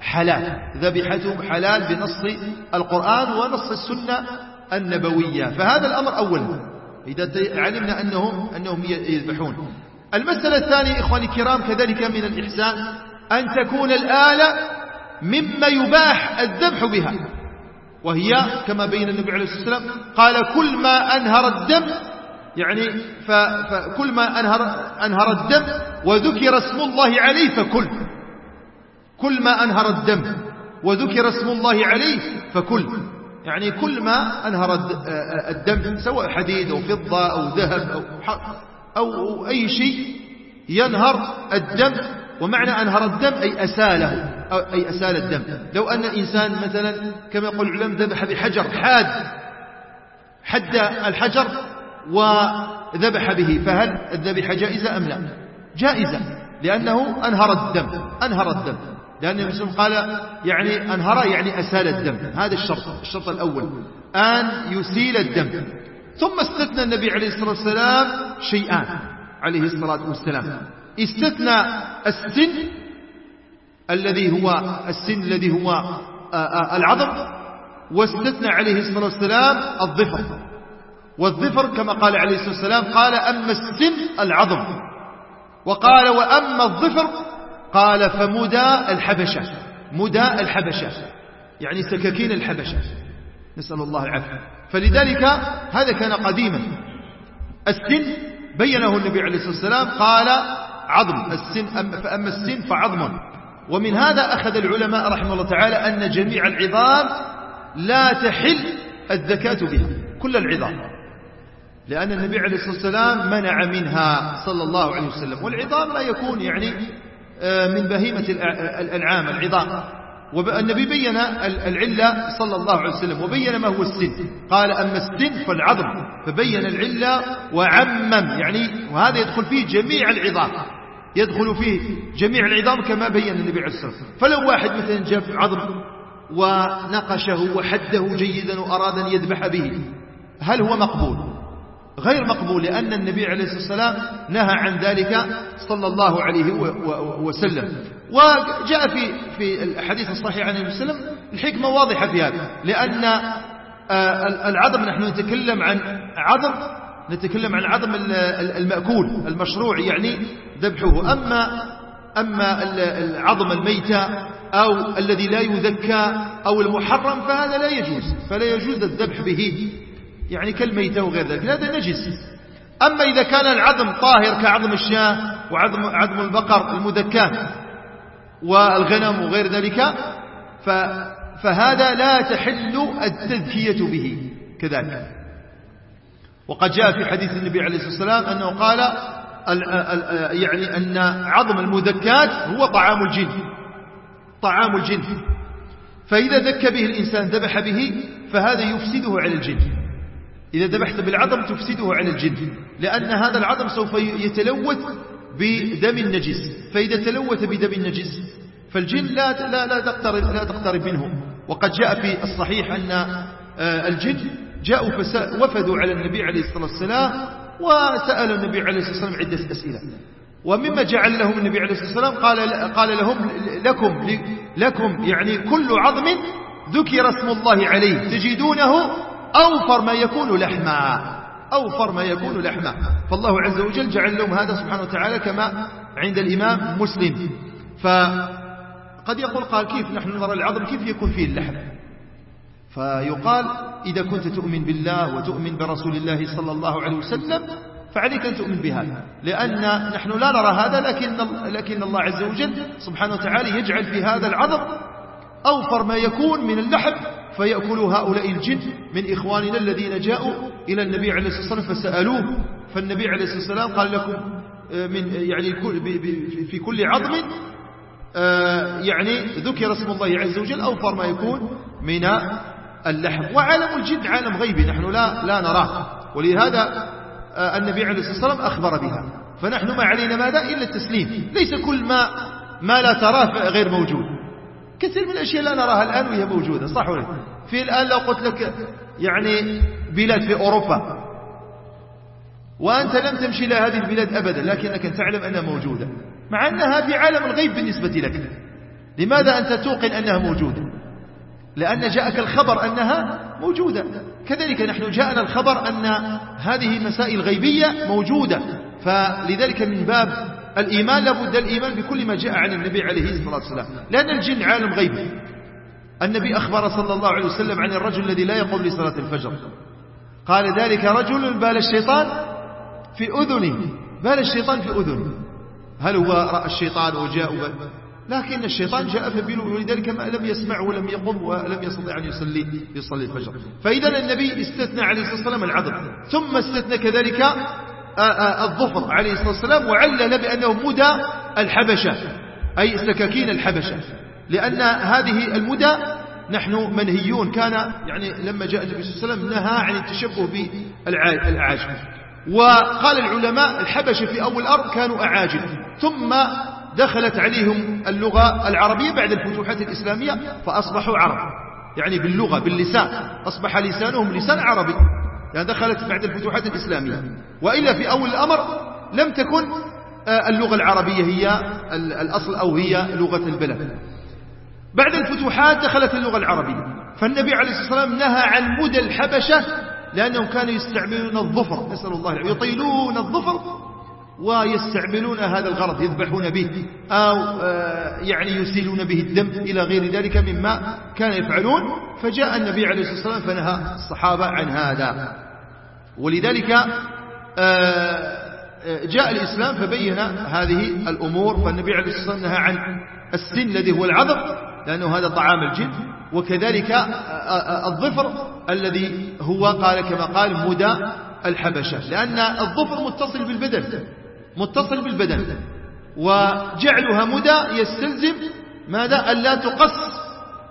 S1: حلال. ذبيحتهم حلال بنص القرآن ونص السنة النبوية. فهذا الأمر أولا. إذا علمنا أنهم, أنهم يذبحون. المسألة الثانية إخواني الكرام كذلك من الإحسان أن تكون الآلة مما يباح الذبح بها. وهي كما بين النبي عليه الصلاة والسلام قال كل ما أنهر الدم يعني فكل ما أنهر, أنهر الدم وذكر اسم الله عليه فكل. كل ما أنهر الدم وذكر اسم الله عليه فكل. يعني كل ما أنهر الدم سواء حديد أو فضة أو ذهب أو, أو أي شيء ينهر الدم ومعنى أنهر الدم أي أساله أي أسال الدم. لو أن الإنسان مثلا كما يقول العلم ذبح بحجر حاد حد الحجر وذبح به فهل الذبيحة جائزة أم لا؟ جائزة لأنه أنهر الدم أنهر الدم. لأن وسلم قال يعني أنهر يعني أسال الدم هذا الشرط الشرط الأول. أن يسيل الدم. ثم استثنى النبي عليه الصلاة والسلام شيئان عليه الصلاة والسلام. استثنى السن الذي هو السن الذي هو آه، آه، العظم واستثنى عليه الصلاة والسلام الظفر. والظفر كما قال عليه الصلاة والسلام قال أما السن العظم. وقال وأما الظفر قال فمدى الحبشة. مدى الحبشة يعني سكاكين الحبشة. نسأل الله العافية. فلذلك هذا كان قديما. السن بينه النبي عليه الصلاة والسلام قال عظم. السن فأما السن فعظم. ومن هذا أخذ العلماء رحمه الله تعالى أن جميع العظام لا تحل الزكاة بها. كل العظام. لأن النبي عليه الصلاة والسلام منع منها صلى الله عليه وسلم. والعظام لا يكون يعني آه، من بهيمة الأنعام العظام. والنبي بين العلة صلى الله عليه وسلم وبين ما هو السن. قال أما السن فالعظم فبين العلة وعمم يعني وهذا يدخل فيه جميع العظام. يدخل فيه جميع العظام كما بين النبي عليه الصلاة والسلام. فلو واحد مثلا جاب عظم ونقشه وحده جيدا وأراد أن يذبح به هل هو مقبول؟ غير مقبول لأن النبي عليه الصلاة والسلام نهى عن ذلك صلى الله عليه وسلم. وجاء في في الحديث الصحيح عن النبي صلى الله عليه وسلم الحكمة واضحة في هذا لأن آه، العظم نحن نتكلم عن عظم نتكلم عن عظم المأكول المشروع يعني ذبحه. أما أما العظم الميتة أو الذي لا يذكى أو المحرم فهذا لا يجوز فلا يجوز الذبح به. يعني كالميتة وغير ذلك هذا نجس. أما إذا كان العظم طاهر كعظم الشاة وعظم عظم البقر المذكاة والغنم وغير ذلك فهذا لا تحل التذكية به كذلك. وقد جاء في حديث النبي عليه الصلاة والسلام أنه قال يعني أن عظم المذكات هو طعام الجن. طعام الجن. فإذا ذك به الإنسان ذبح به فهذا يفسده على الجن. إذا ذبحت بالعظم تفسده على الجن لأن هذا العظم سوف يتلوث بدم النجس. فإذا تلوث بدم النجس فالجن لا لا لا تقترب لا تقترب منه. وقد جاء في الصحيح أن آه، الجن جاءوا وفدوا على النبي عليه الصلاة والسلام وسألوا النبي عليه الصلاة والسلام عدة أسئلة. ومما جعل لهم النبي عليه الصلاة والسلام قال قال لهم لكم لكم يعني كل عظم ذكر اسم الله عليه تجدونه أوفر ما يكون لحما أوفر ما يكون لحما فالله عز وجل جعل لهم هذا سبحانه وتعالى كما عند الإمام مسلم. فقد يقول قال كيف نحن نرى العظم كيف يكون فيه اللحم؟ فيقال إذا كنت تؤمن بالله وتؤمن برسول الله صلى الله عليه وسلم فعليك أن تؤمن بهذا. لأن نحن لا نرى هذا لكن, لكن الله عز وجل سبحانه وتعالى يجعل في هذا العظم أوفر ما يكون من اللحم فيأكل هؤلاء الجن من إخواننا الذين جاءوا إلى النبي عليه الصلاة والسلام فسألوه فالنبي عليه الصلاة والسلام قال لكم آه، من يعني في كل عظم آه، يعني ذكر اسم الله عز وجل أوفر ما يكون من اللحم. وعالم الجن عالم غيبي نحن لا لا نراه. ولهذا آه، النبي عليه الصلاة والسلام أخبر بها. فنحن ما علينا ماذا؟ إلا التسليم. ليس كل ما ما لا تراه غير موجود. كثير من الأشياء لا نراها الآن وهي موجودة صح ولا؟ في الآن لو قلت لك يعني بلاد في أوروبا وأنت لم تمشي إلى هذه البلاد أبدا لكنك تعلم أنها موجودة مع أنها في عالم الغيب بالنسبة لك. لماذا أنت توقن أنها موجودة؟ لأن جاءك الخبر أنها موجودة. كذلك نحن جاءنا الخبر أن هذه مسائل غيبية موجودة فلذلك من باب الإيمان لابد الإيمان بكل ما جاء عن النبي عليه الصلاة والسلام. لأن الجن عالم غيبي النبي أخبر صلى الله عليه وسلم عن الرجل الذي لا يقوم لصلاة الفجر. قال ذلك رجل بال الشيطان في أذنه. بال الشيطان في أذنه. هل هو رأى الشيطان وجاء لكن الشيطان جاء فبيل ولذلك ما لم يسمع ولم يقم ولم يستطع أن يصلي يصلي الفجر. فإذا النبي استثنى عليه الصلاة والسلام العظم ثم استثنى كذلك الظفر عليه الصلاة والسلام وعلل بأنه مدى الحبشة أي سكاكين الحبشة. لأن هذه المدى نحن منهيون. كان يعني لما جاء النبي صلى الله عليه وسلم نهى عن التشبه بالأعاجم. وقال العلماء الحبشة في أول الأرض كانوا أعاجم. ثم دخلت عليهم اللغة العربية بعد الفتوحات الإسلامية فأصبحوا عرب. يعني باللغة باللسان. أصبح لسانهم لسان عربي. يعني دخلت بعد الفتوحات الإسلامية. وإلا في أول الأمر لم تكن آه، اللغة العربية هي الأصل أو هي لغة البلد. بعد الفتوحات دخلت اللغة العربية. فالنبي عليه الصلاة والسلام نهى عن مدى الحبشة لأنهم كانوا يستعملون الظفر. نسأل الله العافية. يطيلون الظفر ويستعملون هذا الغرض يذبحون به أو آه، يعني يسيلون به الدم إلى غير ذلك مما كان يفعلون. فجاء النبي عليه الصلاة والسلام فنهى الصحابة عن هذا. ولذلك آه، جاء الإسلام فبين هذه الأمور فالنبي عليه الصلاة والسلام نهى عن السن الذي هو العذر لأنه هذا طعام الجن وكذلك الظفر الذي هو قال كما قال مدى الحبشة لأن الظفر متصل بالبدن متصل بالبدن وجعلها مدى يستلزم ماذا؟ ألا تقص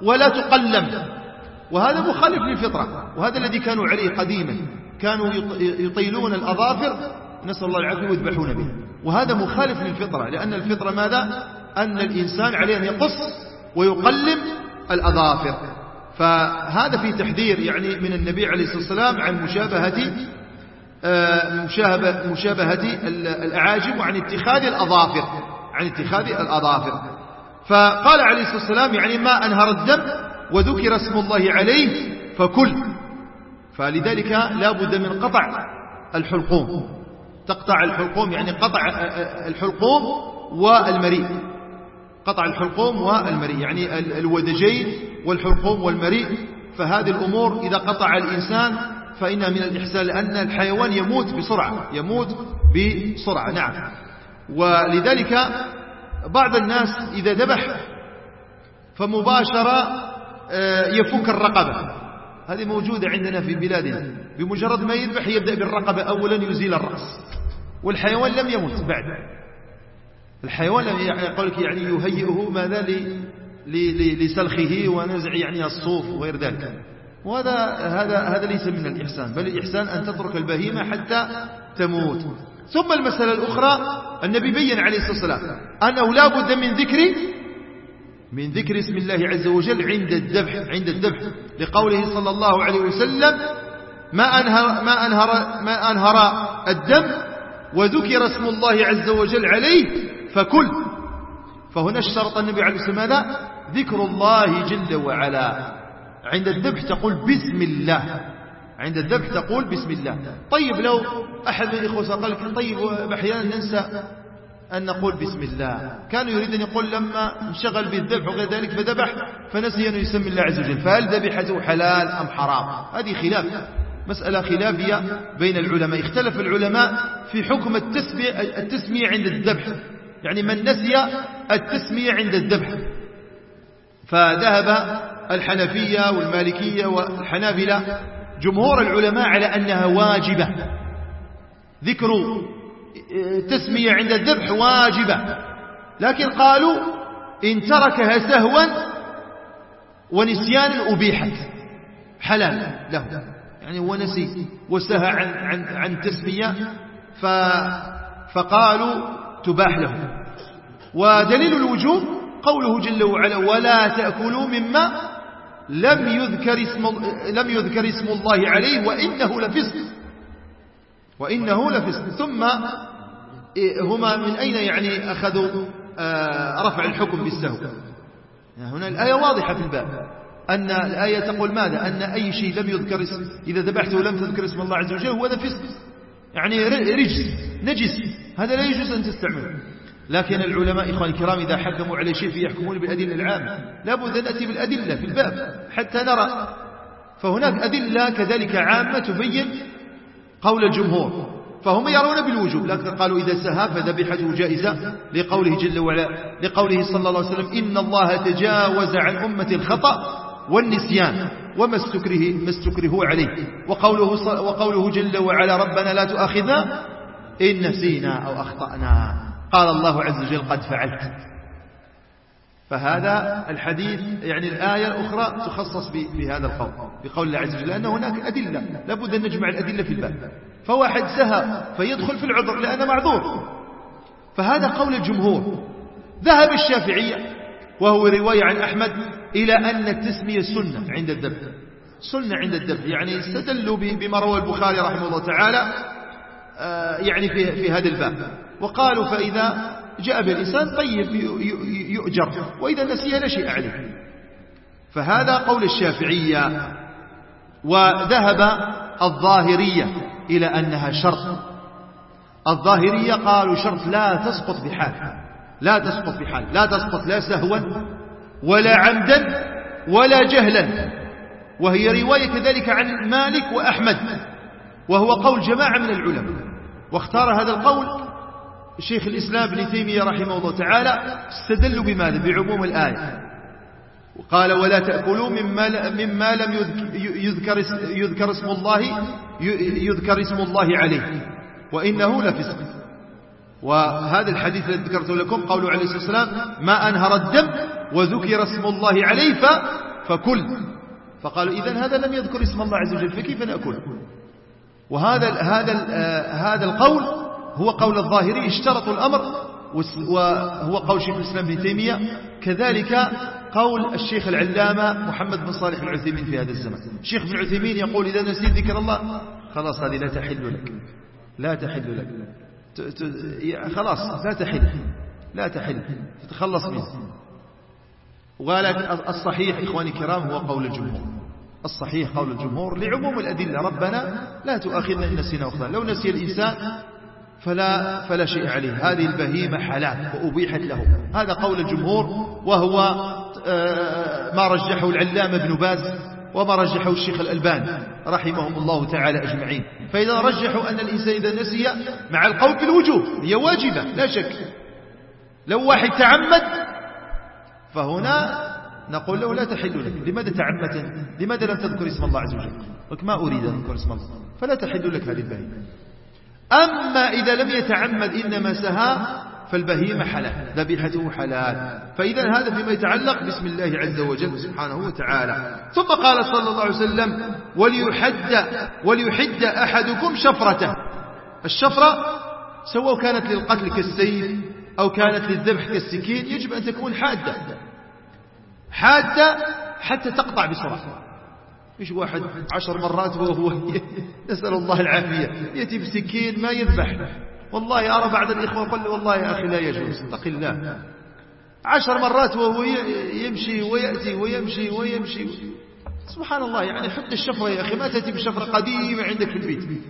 S1: ولا تقلم وهذا مخالف للفطرة وهذا الذي كانوا عليه قديما. كانوا يطيلون الأظافر نسأل الله العافية ويذبحون به وهذا مخالف للفطرة لأن الفطرة ماذا؟ أن الإنسان عليه أن يقص ويقلم الأظافر. فهذا في تحذير يعني من النبي عليه الصلاة والسلام عن مشابهة آه، مشابهة, مشابهة الأعاجم وعن اتخاذ الأظافر عن اتخاذ الأظافر. فقال عليه الصلاة والسلام يعني ما أنهر الدم وذكر اسم الله عليه فكل. فلذلك لا بد من قطع الحلقوم. تقطع الحلقوم يعني قطع الحلقوم والمريء. قطع الحلقوم والمريء. يعني الودجين والحلقوم والمريء. فهذه الأمور إذا قطع الإنسان فإنها من الإحسان لأن الحيوان يموت بسرعة. يموت بسرعة. نعم. ولذلك بعض الناس إذا ذبح فمباشرة آه، يفك الرقبة. هذه موجودة عندنا في بلادنا. بمجرد ما يذبح يبدأ بالرقبة. أولا يزيل الرأس. والحيوان لم يمت بعد. الحيوان يقول لك يعني يهيئه ماذا لسلخه ونزع يعني الصوف وغير ذلك. وهذا هذا هذا ليس من الإحسان. بل الإحسان أن تترك البهيمة حتى تموت. ثم المسألة الأخرى. النبي بين عليه الصلاة والسلام. أنه لا بد من ذكر من ذكر اسم الله عز وجل عند الذبح عند الذبح لقوله صلى الله عليه وسلم ما أنهر, ما أنهر, ما أنهر الدم وذكر اسم الله عز وجل عليه فكل. فهنا اشترط النبي عليه الصلاة والسلام ذكر الله جل وعلا. عند الذبح تقول بسم الله. عند الذبح تقول بسم الله. طيب لو أحد من الإخوة قال لك طيب أحيانا ننسى أن نقول بسم الله. كان يريد أن يقول لما انشغل بالذبح وغير ذلك فذبح فنسي أن يسمي الله عز وجل. فهل ذبحته حلال أم حرام؟ هذه خلاف. مسألة خلافية بين العلماء. اختلف العلماء في حكم التسمية, التسمية عند الذبح. يعني من نسي التسمية عند الذبح. فذهب الحنفية والمالكية والحنابلة جمهور العلماء على أنها واجبة. ذكر تسمية عند الذبح واجبة. لكن قالوا إن تركها سهوا ونسيان أبيحت حلال له يعني هو نسي وسهى عن, عن, عن تسمية. فقالوا تباح له ودليل الوجوب قوله جل وعلا ولا تأكلوا مما لم يذكر اسم, لم يذكر اسم الله عليه وإنه لفسق. وإنه لفسق. ثم هما من أين يعني أخذوا آه، رفع الحكم بالسهو؟ هنا الآية واضحة في الباب. أن الآية تقول ماذا؟ أن أي شيء لم يذكر اسم إذا ذبحته لم تذكر اسم الله عز وجل هو فسق يعني رجس نجس. هذا لا يجوز أن تستعمله. لكن العلماء إخوان الكرام إذا حكموا على شيء فيحكمون بالأدلة العامة. لابد أن نأتي بالأدلة في الباب حتى نرى. فهناك أدلة كذلك عامة تبين قول الجمهور فهم يرون بالوجوب لكن قالوا إذا سهى فذبحته جائزة لقوله جل وعلا لقوله صلى الله عليه وسلم إن الله تجاوز عن أمة الخطأ والنسيان وما استكره ما استكره عليه. وقوله, وقوله جل وعلا ربنا لا تؤاخذنا إن نسينا أو أخطأنا. قال الله عز وجل قد فعلت. فهذا الحديث يعني الآية الأخرى تخصص بهذا القول. بقول الله عز وجل لأن هناك أدلة. لابد أن نجمع الأدلة في الباب. فواحد سهى فيدخل في العذر لأنه معذور. فهذا قول الجمهور. ذهب الشافعية وهو رواية عن أحمد إلى أن التسمية سنة عند الذبح سنة عند الذبح يعني استدلوا بما روى البخاري رحمه الله تعالى آه، يعني في, في هذا الباب. وقالوا فإذا جاء بالإنسان طيب يؤجر وإذا نسي لا شيء عليه. فهذا قول الشافعية. وذهب الظاهرية إلى أنها شرط. الظاهرية قالوا شرط لا تسقط بحال لا تسقط بحال لا تسقط لا سهوا ولا عمدا ولا جهلا. وهي رواية كذلك عن مالك وأحمد وهو قول جماعة من العلماء. واختار هذا القول شيخ الإسلام ابن تيمية رحمه الله تعالى استدلوا بماذا؟ بعموم الآية. وقال ولا تأكلوا مما, مما لم يذكر, يذكر اسم الله يذكر اسم الله عليه وإنه لفسق. وهذا الحديث الذي ذكرته لكم قوله عليه الصلاة والسلام ما أنهر الدم وذكر اسم الله عليه فكل. فقالوا إذن هذا لم يذكر اسم الله عز وجل فكيف نأكل وهذا هذا آه، هذا القول هو قول الظاهري اشترطوا الأمر وهو قول شيخ الإسلام ابن تيمية. كذلك قول الشيخ العلامة محمد بن صالح العثيمين في هذا الزمن. الشيخ بن عثيمين يقول إذا نسيت ذكر الله خلاص هذه لا تحل لك. لا تحل لك. خلاص لا تحل. لا تحل. تتخلص منه. وقال الصحيح إخواني الكرام هو قول الجمهور. الصحيح قول الجمهور لعموم الأدلة ربنا لا تؤاخذنا إن نسينا وخطأ لو نسي الإنسان فلا, فلا شيء عليه. هذه البهيمة حلال وأبيحت له. هذا قول الجمهور وهو آه، ما رجحه العلامة ابن باز وما رجحه الشيخ الألباني رحمهم الله تعالى أجمعين. فإذا رجحوا أن الإنسان إذا نسي مع القول بالوجوب هي واجبة لا شك. لو واحد تعمد فهنا نقول له لا تحل لك. لماذا تعمدت لماذا لم تذكر اسم الله عز وجل؟ لك ما أريد أن أذكر اسم الله. فلا تحل لك هذه البهيمة. أما إذا لم يتعمد إنما سهى فالبهيمة حلال ذبيحته حلال. فإذا هذا فيما يتعلق باسم الله عز وجل سبحانه وتعالى. ثم قال صلى الله عليه وسلم وليحد, وليحد أحدكم شفرته. الشفرة سواء كانت للقتل كالسيف أو كانت للذبح كالسكين يجب أن تكون حادة. حادة حتى تقطع بسرعة. مش واحد؟ عشر مرات وهو نسأل الله العافية. يأتي بسكين ما يذبح. والله أرى بعض الإخوة قل والله يا أخي لا يجوز. اتق الله. عشر مرات وهو يمشي ويأتي ويمشي ويمشي. سبحان الله يعني حتى الشفرة يا أخي. ما تأتي بشفرة قديمة عندك في البيت.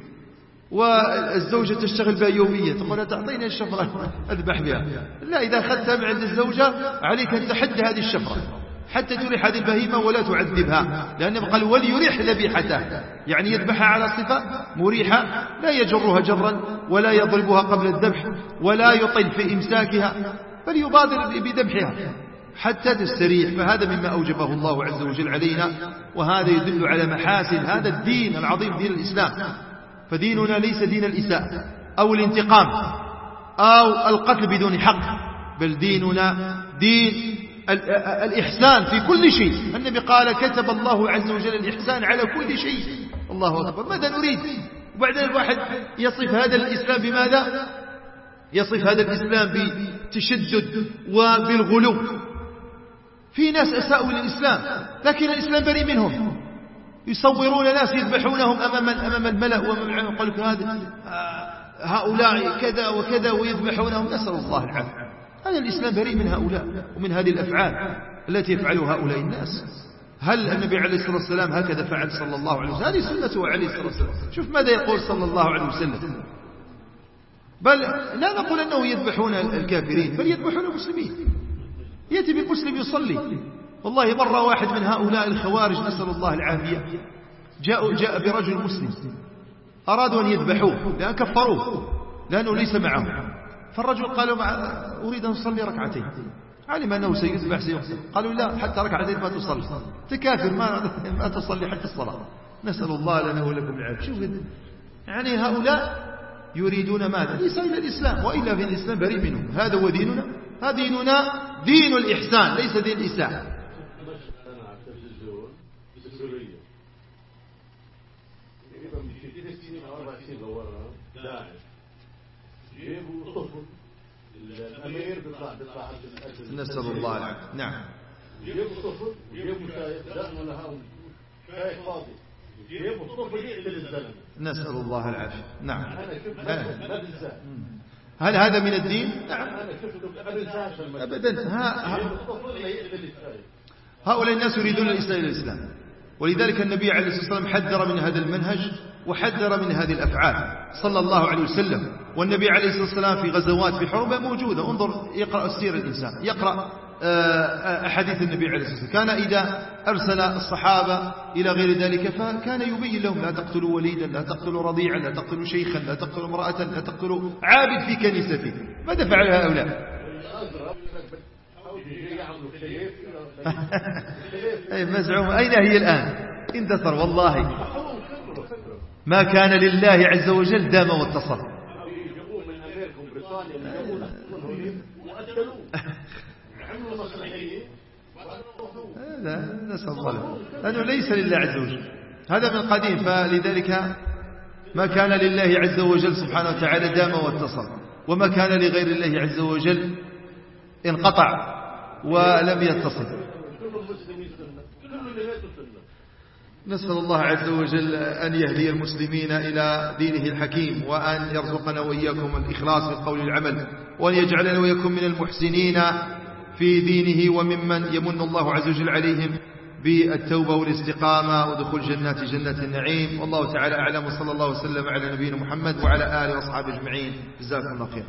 S1: والزوجة تشتغل بها يوميا. تقول تعطيني الشفرة أذبح بها. لا إذا أخذتها من عند الزوجة عليك أن تحد هذه الشفرة. حتى تريح هذه البهيمة ولا تعذبها لأنه قال وليريح ذبيحته. يعني يذبحها على صفة مريحة لا يجرها جرا ولا يضربها قبل الذبح ولا يطل في إمساكها بل يبادر بذبحها حتى تستريح. فهذا مما أوجبه الله عز وجل علينا وهذا يدل على محاسن هذا الدين العظيم دين الإسلام. فديننا ليس دين الإساءة أو الانتقام أو القتل بدون حق بل ديننا دين الإحسان في كل شيء. النبي قال كتب الله عز وجل الإحسان على كل شيء. الله أكبر. ماذا نريد؟ وبعدين الواحد يصف هذا الإسلام بماذا؟ يصف هذا الإسلام بتشدد وبالغلو. في ناس أساءوا للإسلام لكن الإسلام بريء منهم. يصورون ناس يذبحونهم أمام أمام الملأ وأمام يقول لك هذا هؤلاء كذا وكذا ويذبحونهم. نسأل الله العافية. هذا الإسلام بريء من هؤلاء ومن هذه الأفعال التي يفعلها هؤلاء الناس؟ هل النبي عليه الصلاة والسلام هكذا فعل صلى الله عليه وسلم؟ هذه سنته عليه الصلاة والسلام شوف ماذا يقول صلى الله عليه وسلم. بل لا نقول أنه يذبحون الكافرين بل يذبحون المسلمين. يأتي بمسلم يصلي. والله مرة واحد من هؤلاء الخوارج نسأل الله العافية جاء, جاء برجل مسلم. أرادوا أن يذبحوه لأن كفروه. لأنه ليس معهم. فالرجل قال أريد أن أصلي ركعتين علم أنه سيذبح سيقتل قالوا لا حتى ركعتين ما تصلي تكافر ما, ما تصلي حتى الصلاة نسأل الله لنا ولكم العافية شوف يعني هؤلاء يريدون ماذا ليس إلى الإسلام وإلا في الإسلام بريء منهم هذا هو ديننا هذا ديننا دين الإحسان ليس دين الإساءة
S2: الأمير بيطلع بيطلع
S1: نسأل الله العافية. نعم.
S2: يجيبوا صفر يجيبوا شايف فاضي. يجيبوا صفر يقتل الزلمة.
S1: نسأل الله العافية. نعم.
S2: أنا شفت بنساه
S1: هل هذا من الدين؟ نعم.
S2: شفته
S1: أبدا. ها هؤلاء الناس يريدون الإسلام إلى الإسلام. ولذلك النبي عليه الصلاة والسلام حذر من هذا المنهج. وحذر من هذه الأفعال. صلى الله عليه وسلم. والنبي عليه الصلاة والسلام في غزوات في حروب موجودة. انظر يقرأ السير الإنسان. يقرأ آه، أحاديث النبي عليه الصلاة والسلام. كان إذا أرسل الصحابة إلى غير ذلك فكان يبين لهم لا تقتلوا وليدا لا تقتلوا رضيعا لا تقتلوا شيخا لا تقتلوا امرأة لا تقتلوا عابد في كنيسته. ماذا فعل هؤلاء؟ مزعوم. أين هي الآن؟ اندثر والله. ما كان لله عز وجل دام واتصل هذا نسأل الله لأنه ليس لله عز وجل. هذا من قديم فلذلك ما كان لله عز وجل سبحانه وتعالى دام واتصل وما كان لغير الله عز وجل انقطع ولم يتصل
S2: كل المسلمين سنة كل اللي ماتوا سنة
S1: نسأل الله عز وجل أن يهدي المسلمين إلى دينه الحكيم وأن يرزقنا وإياكم الإخلاص في القول والعمل وأن يجعلنا وإياكم من المحسنين في دينه وممن يمن الله عز وجل عليهم بالتوبة والاستقامة ودخول جنات جنة النعيم. والله تعالى أعلم وصلى الله وسلم على نبينا محمد وعلى آله وأصحابه أجمعين. جزاكم الله خير